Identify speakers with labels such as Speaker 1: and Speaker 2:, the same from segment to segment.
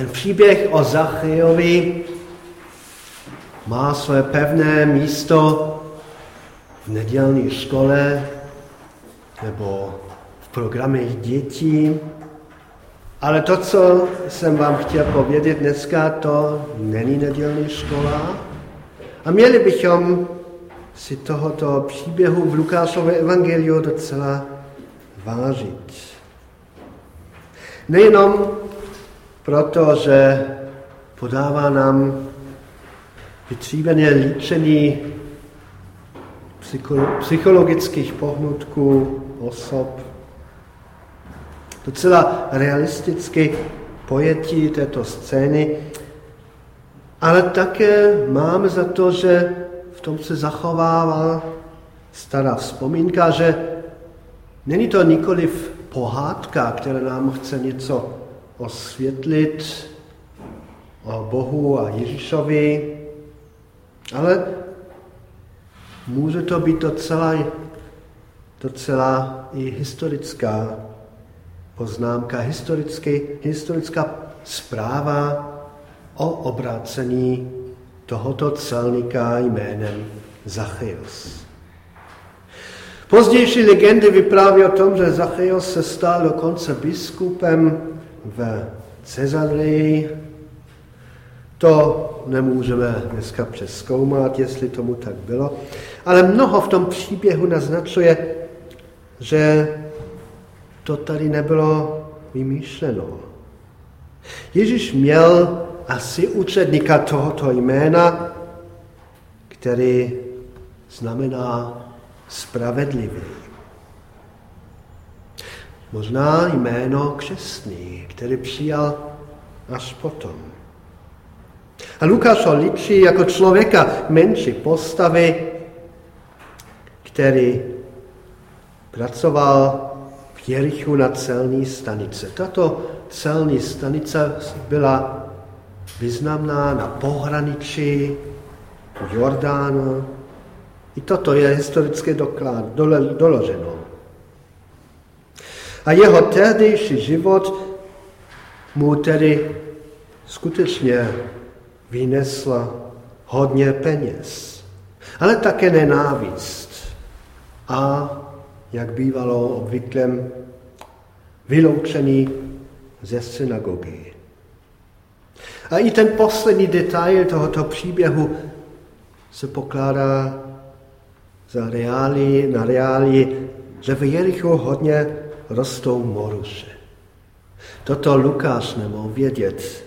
Speaker 1: Ten příběh o Zachejovi má své pevné místo v nedělní škole nebo v programech dětí. Ale to, co jsem vám chtěl povědět dneska, to není nedělní škola. A měli bychom si tohoto příběhu v Lukášově evangeliu docela vážit. Nejenom proto, že podává nám vytříbené líčení psychologických pohnutků osob, docela realisticky pojetí této scény, ale také máme za to, že v tom se zachovává stará vzpomínka, že není to nikoliv pohádka, která nám chce něco osvětlit o Bohu a Ježíšovi, ale může to být docela, docela i historická poznámka, historický, historická zpráva o obrácení tohoto celníka jménem Zachyos. Pozdější legendy vypráví o tom, že Zachyos se stal dokonce biskupem v Cezarii. To nemůžeme dneska přeskoumat, jestli tomu tak bylo, ale mnoho v tom příběhu naznačuje, že to tady nebylo vymýšleno. Ježíš měl asi učedníka tohoto jména, který znamená spravedlivý. Možná jméno křesný, který přijal až potom. A Lukáš ho ličí jako člověka menší postavy, který pracoval v Jerichu na celní stanice. Tato celní stanice byla významná na pohraničí Jordánu. I toto je historicky doklad, doloženo. A jeho tehdejší život mu tedy skutečně vynesla hodně peněz, ale také nenávist. A, jak bývalo obvyklem, vyloučený ze synagogy. A i ten poslední detail tohoto příběhu se pokládá za reály, na reály, že v Jerichu hodně rostou moruše. Toto Lukáš nemohl vědět,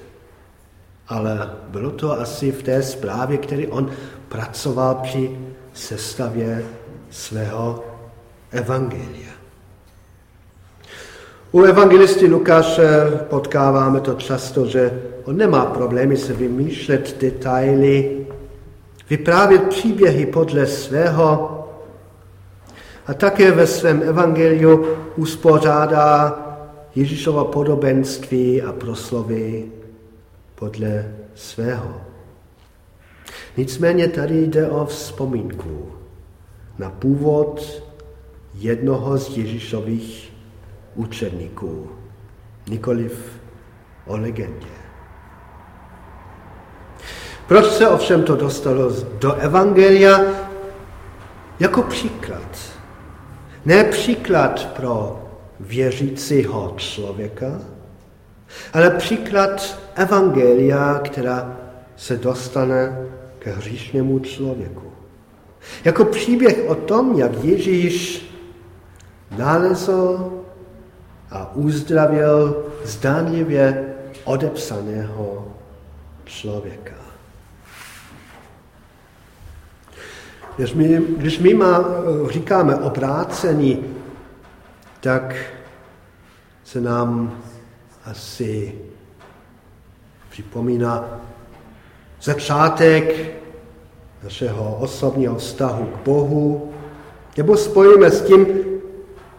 Speaker 1: ale bylo to asi v té zprávě, který on pracoval při sestavě svého evangelia. U evangelisty Lukáše potkáváme to často, že on nemá problémy se vymýšlet detaily, vyprávět příběhy podle svého a také ve svém evangeliu uspořádá Ježíšova podobenství a proslovy podle svého. Nicméně tady jde o vzpomínku na původ jednoho z Ježíšových učedníků, nikoliv o legendě. Proč se ovšem to dostalo do Evangelia? Jako příklad. Ne příklad pro věřícího člověka, ale příklad evangelia, která se dostane ke hříšnému člověku. Jako příběh o tom, jak Ježíš nalezl a uzdravil zdánlivě odepsaného člověka. Když my, když my má, říkáme obrácení, tak se nám asi připomíná začátek našeho osobního vztahu k Bohu, nebo spojíme s tím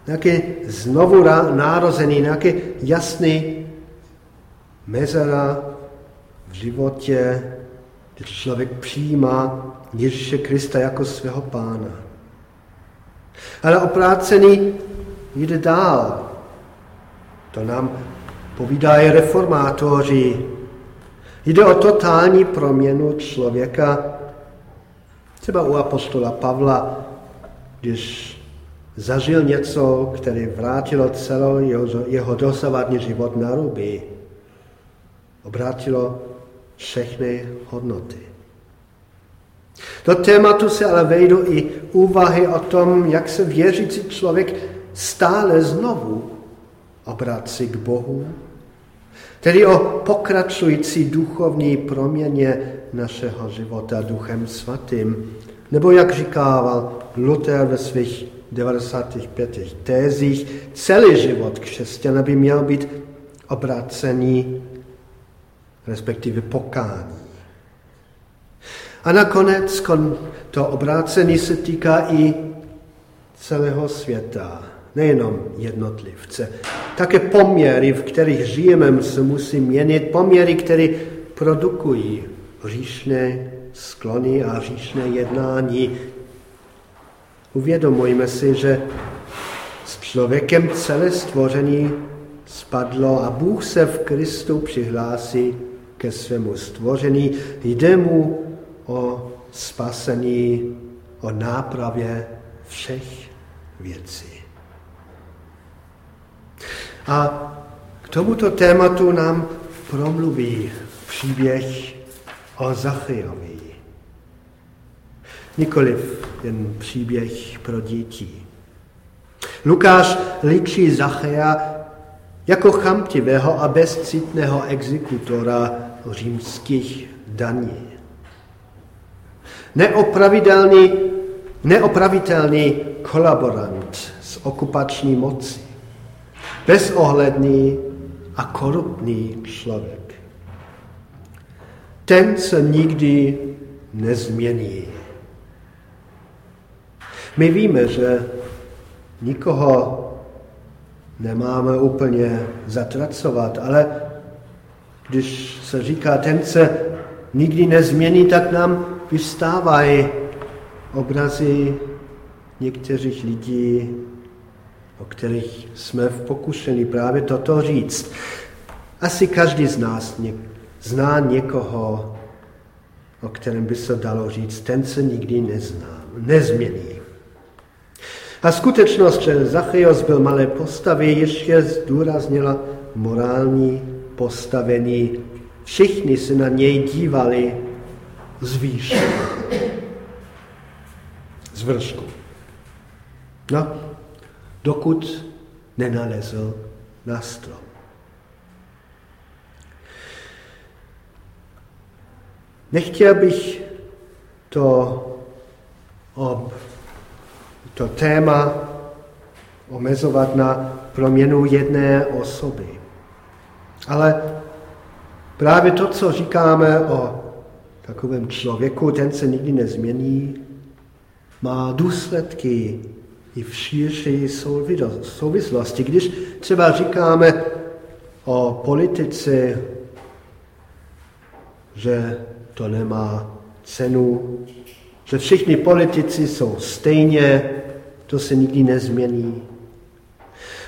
Speaker 1: nějaký znovu nározený, nějaký jasný mezera v životě, kdy člověk přijímá Ježíše Krista jako svého pána. Ale oprácený jde dál. To nám povídají reformátoři Jde o totální proměnu člověka, třeba u apostola Pavla, když zažil něco, které vrátilo celou jeho, jeho dosavadní život na ruby. Obrátilo všechny hodnoty. Do tématu se ale vejdou i úvahy o tom, jak se věřící člověk stále znovu obrací k Bohu, tedy o pokračující duchovní proměně našeho života duchem svatým. Nebo jak říkával Luther ve svých 95 tézích, celý život křesťana by měl být obrácený, respektive pokání. A nakonec to obrácení se týká i celého světa, nejenom jednotlivce. Také poměry, v kterých žijeme, se musí měnit, poměry, které produkují říšné sklony a říšné jednání. Uvědomujeme si, že s člověkem celé stvoření spadlo a Bůh se v Kristu přihlásí ke svému stvoření. Jde mu o spasení, o nápravě všech věcí. A k tomuto tématu nám promluví příběh o Zachyjovi. Nikoliv jen příběh pro děti. Lukáš líčí Zachéa jako chamtivého a bezcitného exekutora římských daní. Neopravitelný, neopravitelný kolaborant z okupační moci. Bezohledný a korupný člověk. Ten se nikdy nezmění. My víme, že nikoho nemáme úplně zatracovat, ale když se říká, ten se nikdy nezmění, tak nám vystávají obrazy některých lidí, o kterých jsme v pokušení právě toto říct. Asi každý z nás zná někoho, o kterém by se dalo říct, ten se nikdy nezná, nezmění. A skutečnost, že Zachaios byl malé postavy, ještě zdůraznila morální postavení. Všichni se na něj dívali z výše, z vršku. No, dokud nenalezl na strom. Nechtěl bych to ob to téma omezovat na proměnu jedné osoby. Ale právě to, co říkáme o takovém člověku, ten se nikdy nezmění, má důsledky i v širší souvislosti. Když třeba říkáme o politice, že to nemá cenu, že všichni politici jsou stejně, to se nikdy nezmění.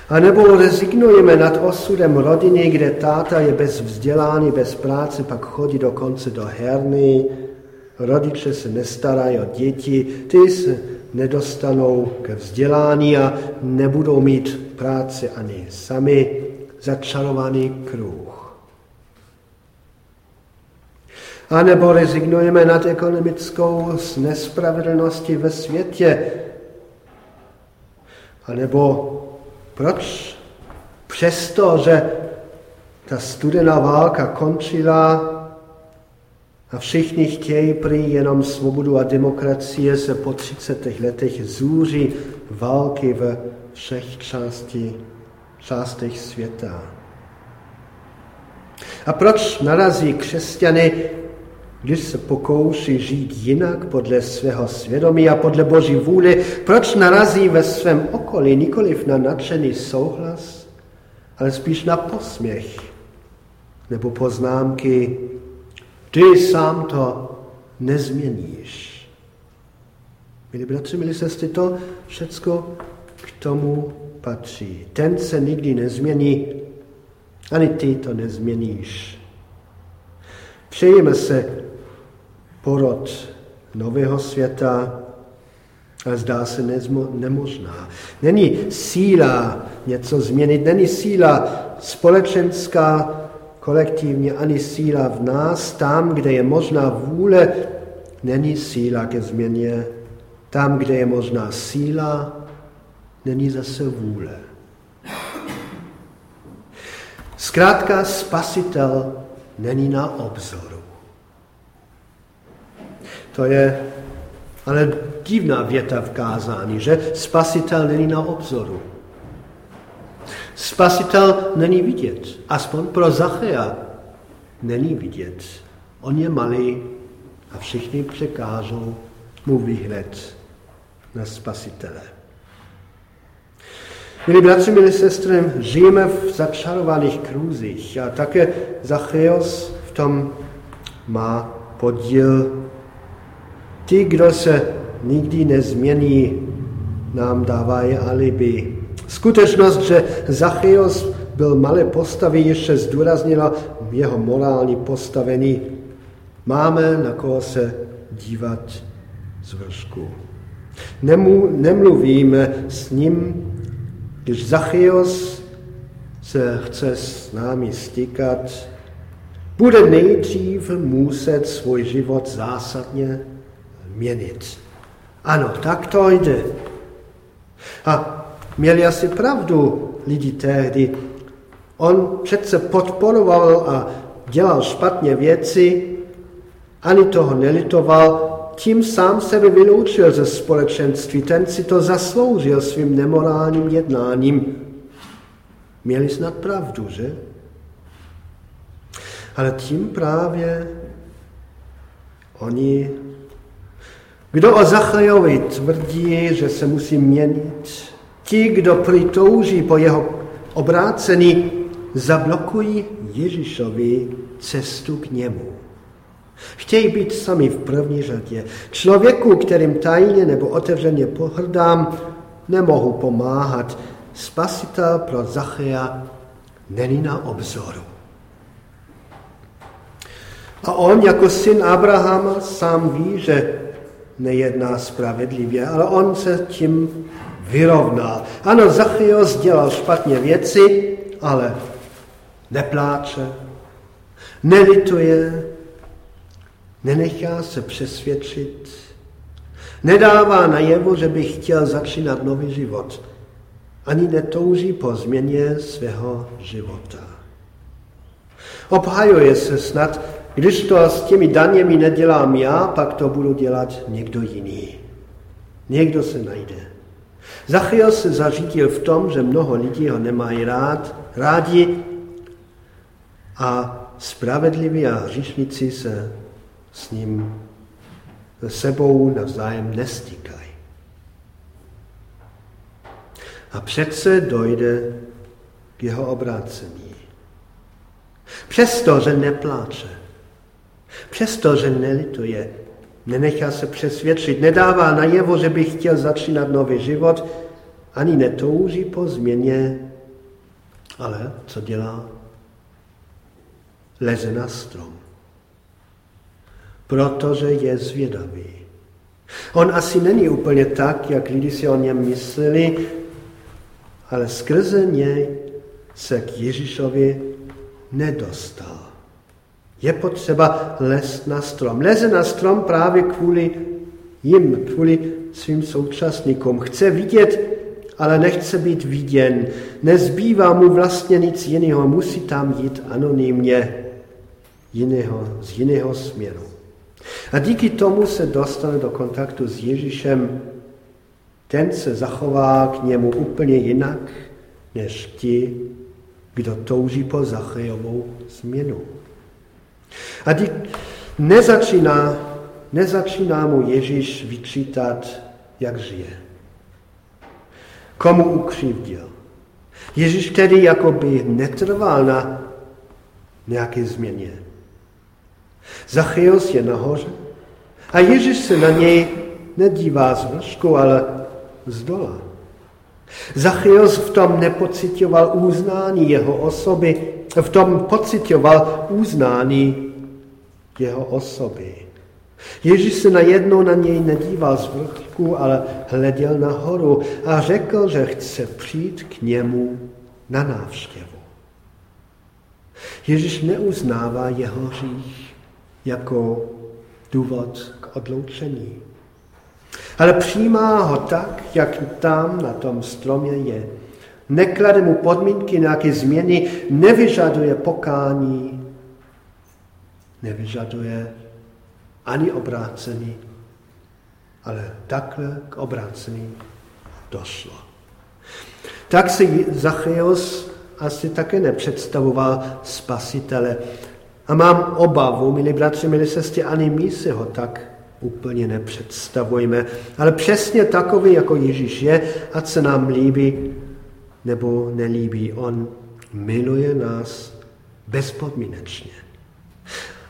Speaker 1: A nebo rezignujeme nad osudem rodiny, kde táta je bez vzdělání, bez práce, pak chodí dokonce do herny, rodiče se nestarají o děti, ty se nedostanou ke vzdělání a nebudou mít práci ani sami, začarovaný kruh. A nebo rezignujeme nad ekonomickou nespravedlností ve světě, a nebo proč přesto, že ta studená válka končila a všichni chtějí prý jenom svobodu a demokracie, se po 30 letech zůří války ve všech části, částech světa. A proč narazí křesťany když se pokouší žít jinak podle svého svědomí a podle Boží vůle, proč narazí ve svém okolí nikoliv na nadšený souhlas, ale spíš na posměch nebo poznámky, ty sám to nezměníš. Milí bratři, milí sestry, to všecko k tomu patří. Ten se nikdy nezmění, ani ty to nezměníš. Přejeme se porod nového světa, ale zdá se nemožná. Není síla něco změnit, není síla společenská, kolektivně, ani síla v nás. Tam, kde je možná vůle, není síla ke změně. Tam, kde je možná síla, není zase vůle. Zkrátka, spasitel není na obzoru. To je ale divná věta v kázání, že spasitel není na obzoru. Spasitel není vidět, aspoň pro Zachea není vidět. On je malý a všichni překážou mu výhled na spasitele. Milí bratři, milí sestry, žijeme v začarovaných kruzích a také Zacheos v tom má podíl. Ti, kdo se nikdy nezmění, nám dávají alibi. Skutečnost, že Zacheos byl malé postavy, ještě zdůraznila jeho morální postavení. Máme na koho se dívat z vršku. Nemu, nemluvíme s ním když Zachios se chce s námi stýkat, bude nejdřív muset svůj život zásadně měnit. Ano, tak to jde. A měli asi pravdu lidi tehdy. On přece podporoval a dělal špatně věci, ani toho nelitoval, tím sám sebe vyloučil ze společenství. Ten si to zasloužil svým nemorálním jednáním. Měli snad pravdu, že? Ale tím právě oni, kdo o Zachajovi tvrdí, že se musí měnit, ti, kdo prý touží po jeho obrácení, zablokují Ježíšovi cestu k němu. Chtějí být sami v první řadě. Člověku, kterým tajně nebo otevřeně pohrdám, nemohu pomáhat. Spasitel pro Zachea není na obzoru. A on jako syn Abrahama sám ví, že nejedná spravedlivě, ale on se tím vyrovnal. Ano, Zacheos dělal špatně věci, ale nepláče, nelituje, nenechá se přesvědčit, nedává najevo, že by chtěl začínat nový život, ani netouží po změně svého života. Obhajuje se snad, když to s těmi daněmi nedělám já, pak to budu dělat někdo jiný. Někdo se najde. Zachiel se zařídil v tom, že mnoho lidí ho nemají rád, rádi a spravedliví a hříšníci se s ním se sebou navzájem nestýkají. A přece dojde k jeho obrácení. Přesto, že nepláče, přesto, že nelituje, nenechá se přesvědčit, nedává najevo, že by chtěl začínat nový život, ani netouží po změně, ale co dělá? Leze na strom protože je zvědavý. On asi není úplně tak, jak lidi si o něm mysleli, ale skrze něj se k Ježíšovi nedostal. Je potřeba les na strom. Leze na strom právě kvůli jim, kvůli svým současníkům. Chce vidět, ale nechce být viděn. Nezbývá mu vlastně nic jiného, musí tam jít anonymně jiného, z jiného směru. A díky tomu se dostane do kontaktu s Ježíšem. Ten se zachová k němu úplně jinak, než ti, kdo touží po Zachejovou změnu. A dík, nezačíná, nezačíná mu Ježíš vyčítat, jak žije. Komu ukřivdil. Ježíš tedy jakoby netrval na nějaké změně. Zacheos je nahoře a Ježíš se na něj nedívá z vršku, ale z dola. Zacheos v tom nepocitoval uznání jeho osoby, v tom pocitoval uznání jeho osoby. Ježíš se najednou na něj nedíval z vrchu, ale hleděl nahoru a řekl, že chce přijít k němu na návštěvu. Ježíš neuznává jeho hřích jako důvod k odloučení. Ale přijímá ho tak, jak tam na tom stromě je. Neklade mu podmínky nějaké změny, nevyžaduje pokání, nevyžaduje ani obrácení, ale takhle k obrácení došlo. Tak si Zacheus asi také nepředstavoval spasitele. A mám obavu, milí bratři, milí sestry, ani my si ho tak úplně nepředstavujeme. Ale přesně takový, jako Ježíš je, ať se nám líbí nebo nelíbí. On miluje nás bezpodmínečně.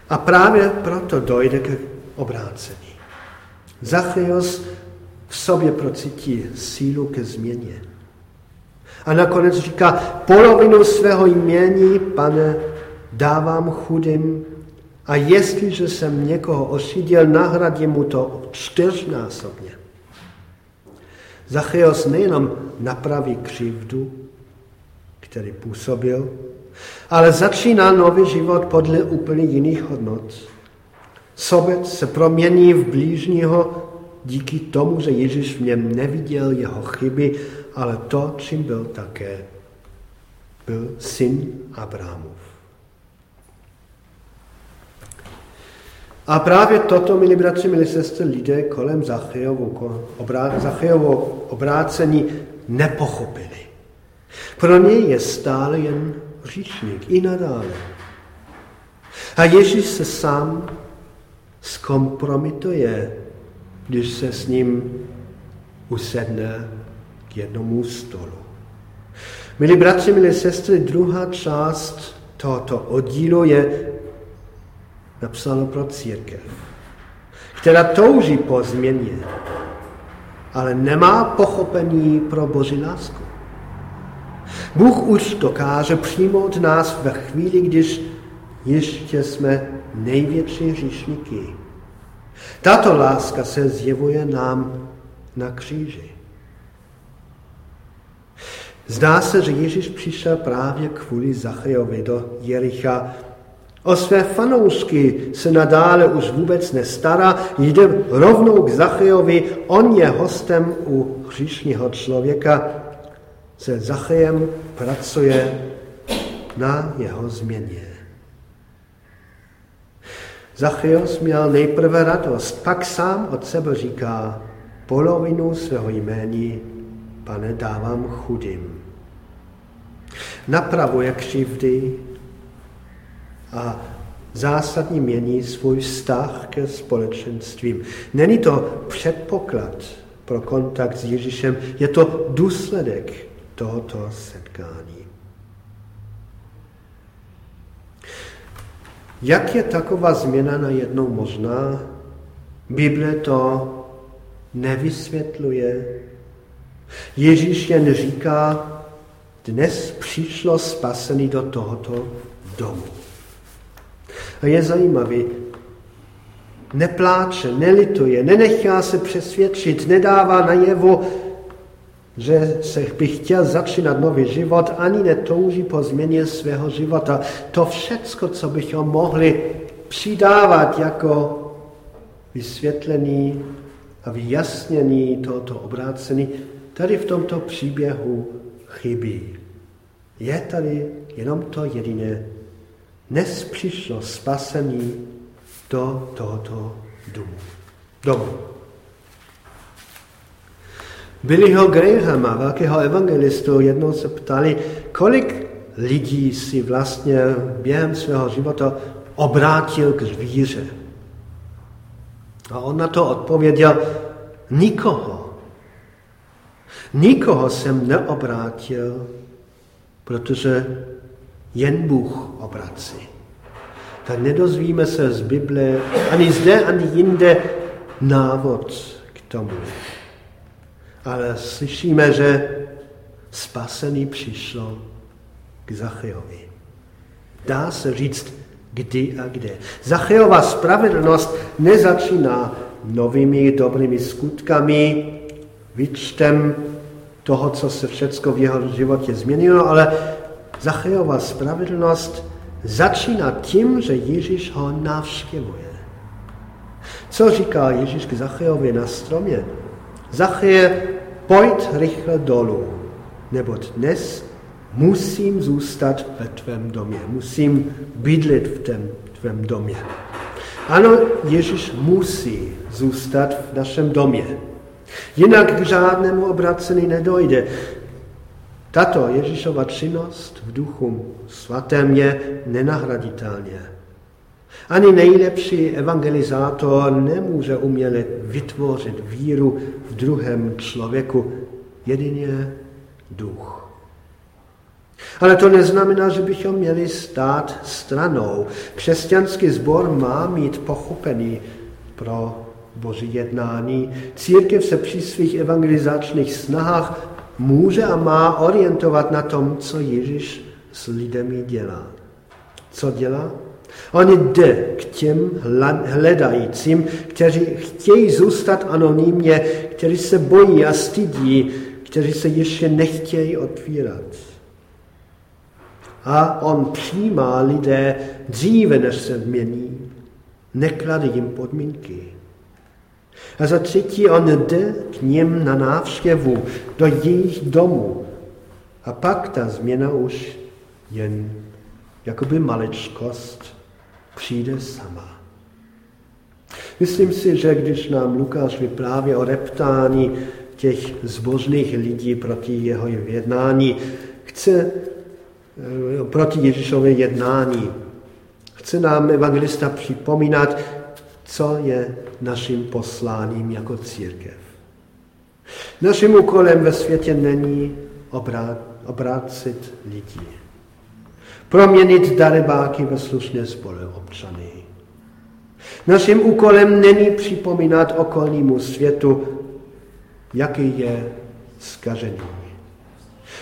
Speaker 1: A právě proto dojde k obrácení. Zacheos v sobě procítí sílu ke změně. A nakonec říká, polovinu svého jmění, pane, dávám chudým a jestliže jsem někoho osidil, nahradím mu to čtyřnásobně. Zacheos nejenom napraví křivdu, který působil, ale začíná nový život podle úplně jiných hodnot. Sobec se promění v blížního díky tomu, že Ježíš v něm neviděl jeho chyby, ale to, čím byl také. Byl syn Abrahamův. A právě toto, milí bratři, milí sestry, lidé kolem Zachejovo obrácení nepochopili. Pro ně je stále jen hříšník i nadále. A Ježíš se sám zkompromituje, když se s ním usedne k jednomu stolu. Milí bratři, milí sestry, druhá část tohoto oddílu je napsáno pro církev, která touží po změně, ale nemá pochopení pro Boží lásku. Bůh už dokáže přijmout nás ve chvíli, když ještě jsme největší hříšníky. Tato láska se zjevuje nám na kříži. Zdá se, že Ježíš přišel právě kvůli Zachejovi do Jericha. O své fanoušky se nadále už vůbec nestará, jde rovnou k Zachejovi, on je hostem u hříšního člověka se Zachejem pracuje na jeho změně. Zacheos měl nejprve radost, pak sám od sebe říká, polovinu svého jméní, pane, dávám chudým. Napravuje křivdy a zásadně mění svůj vztah ke společenstvím. Není to předpoklad pro kontakt s Ježíšem, je to důsledek tohoto setkání. Jak je taková změna najednou možná? Bible to nevysvětluje. Ježíš jen říká, dnes přišlo spasený do tohoto domu. A je zajímavý, nepláče, nelituje, nenechá se přesvědčit, nedává najevo, že se by chtěl začínat nový život, ani netouží po změně svého života. To všecko, co bychom mohli přidávat jako vysvětlení a vyjasnění tohoto obrácení, tady v tomto příběhu chybí. Je tady jenom to jediné. Dnes přišlo spasení do tohoto domu. domu. Billyho Grahama, velkého evangelistu, jednou se ptali, kolik lidí si vlastně během svého života obrátil k zvíře. A on na to odpověděl, nikoho. Nikoho jsem neobrátil, protože jen Bůh obrací. Tak nedozvíme se z Bible ani zde, ani jinde návod k tomu ale slyšíme, že spasený přišlo k Zachejovi. Dá se říct kdy a kde. Zachejová spravedlnost nezačíná novými dobrými skutkami, výčtem toho, co se všechno v jeho životě změnilo, ale Zachejová spravedlnost začíná tím, že Ježíš ho navštěvuje. Co říká Ježíš k Zachejovi na stromě? Zacheje, pojď rychle dolů, neboť dnes musím zůstat ve tvém domě, musím bydlet v tém tvém domě. Ano, Ježíš musí zůstat v našem domě. Jinak k žádnému obracení nedojde. Tato Ježíšova činnost v duchu svatém je nenahraditelně. Ani nejlepší evangelizátor nemůže uměle vytvořit víru v druhém člověku, jedině duch. Ale to neznamená, že bychom měli stát stranou. Křesťanský sbor má mít pochopení pro boží jednání. Církev se při svých evangelizačních snahách může a má orientovat na tom, co Ježíš s lidmi dělá. Co dělá? On jde k těm hledajícím, kteří chtějí zůstat anonymně, kteří se bojí a stydí, kteří se ještě nechtějí otvírat. A on přijímá lidé dříve, než se změní, neklade jim podmínky. A za třetí on jde k ním na návštěvu do jejich domu. A pak ta změna už jen jakoby maličkost přijde sama. Myslím si, že když nám Lukáš vypráví o reptání těch zbožných lidí proti jeho jednání, chce eh, proti Ježíšově jednání. Chce nám evangelista připomínat, co je naším posláním jako církev. Naším úkolem ve světě není obrát, obrácit lidi. Proměnit darebáky ve slušné spoluobčany. Naším úkolem není připomínat okolnímu světu, jaký je skažený.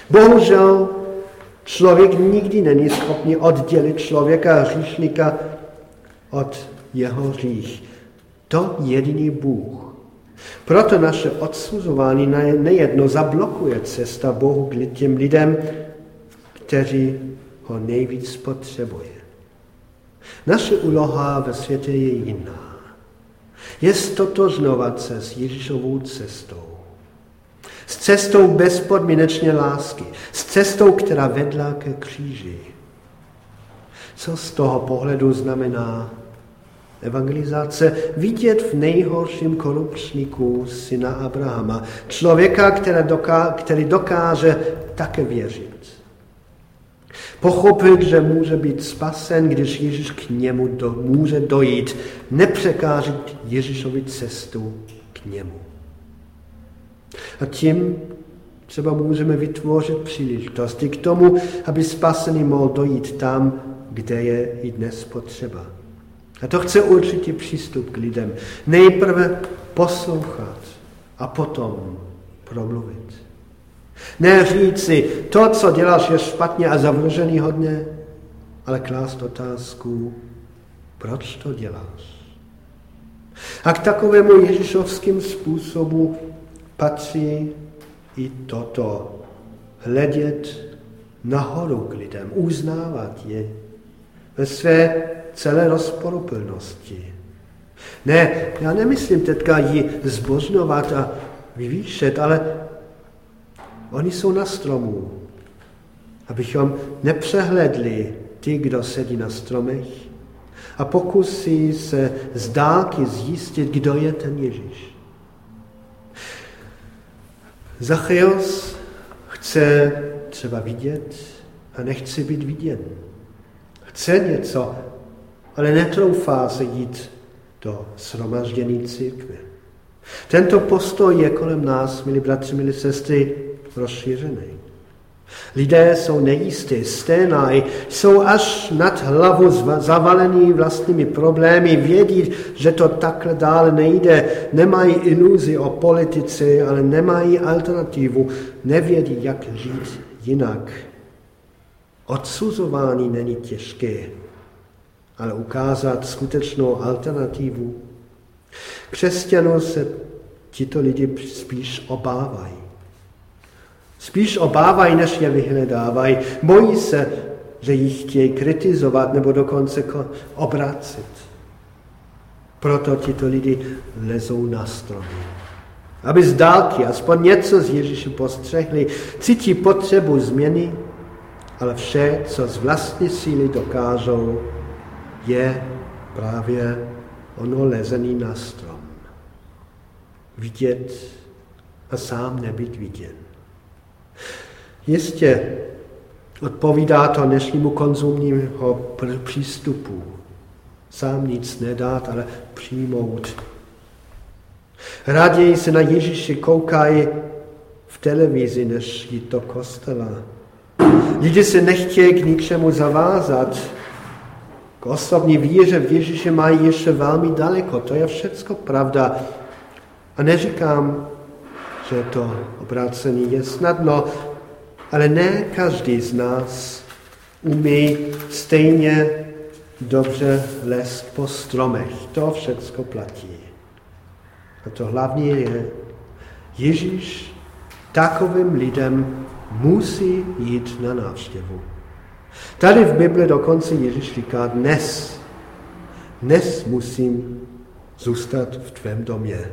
Speaker 1: Bohužel člověk nikdy není schopný oddělit člověka hříšníka od jeho hřích. To jediný Bůh. Proto naše odsuzování nejedno zablokuje cesta Bohu k těm lidem, kteří ho nejvíc potřebuje. Naše úloha ve světě je jiná. Je stotožnovat se s Ježíšovou cestou. S cestou bezpodmínečně lásky. S cestou, která vedla ke kříži. Co z toho pohledu znamená evangelizace, vidět v nejhorším korupčníku syna Abrahama. Člověka, který dokáže, který dokáže také věřit. Pochopit, že může být spasen, když Ježíš k němu do, může dojít. Nepřekážet Ježíšovi cestu k němu. A tím třeba můžeme vytvořit příležitosti k tomu, aby spasený mohl dojít tam, kde je i dnes potřeba. A to chce určitě přístup k lidem. Nejprve poslouchat a potom promluvit. Ne říci, to, co děláš, je špatně a zavržení hodně, ale klást otázku, proč to děláš. A k takovému ježišovským způsobu patří i toto. Hledět nahoru k lidem, uznávat je ve své celé rozporuplnosti. Ne, já nemyslím teďka ji zbožňovat a vyvýšet, ale oni jsou na stromu. Abychom nepřehledli ty, kdo sedí na stromech a pokusí se z dálky zjistit, kdo je ten Ježíš. Zacheos chce třeba vidět a nechce být viděn. Chce něco ale netroufá se jít do shromaždění církve. Tento postoj je kolem nás, milí bratři, milí sestry, rozšířený. Lidé jsou nejistí, sténají, jsou až nad hlavu zavalení vlastními problémy, vědí, že to takhle dále nejde, nemají iluzi o politice, ale nemají alternativu, nevědí, jak žít jinak. Odsuzování není těžké, ale ukázat skutečnou alternativu. Křesťanů se tito lidi spíš obávají. Spíš obávají, než je vyhledávají. Bojí se, že jich chtějí kritizovat nebo dokonce obracet. Proto tito lidi lezou na stromy. Aby z dálky aspoň něco z Ježíše postřehli, cítí potřebu změny, ale vše, co z vlastní síly dokážou, je právě ono lezený na strom. Vidět a sám nebyt viděn. Jistě odpovídá to dnešnímu konzumního přístupu. Sám nic nedát, ale přijmout. Raději se na Ježíše koukají v televizi, než jít do kostela. Lidi se nechtějí k ničemu zavázat. Osobní víře v Ježíše mají ještě velmi daleko. To je všecko pravda. A neříkám, že to obrácení je snadno, ale ne každý z nás umí stejně dobře lézt po stromech. To všecko platí. A to hlavní je, Ježíš takovým lidem musí jít na návštěvu. Tady v Bibli dokonce Ježíš říká dnes. Dnes musím zůstat v tvém domě.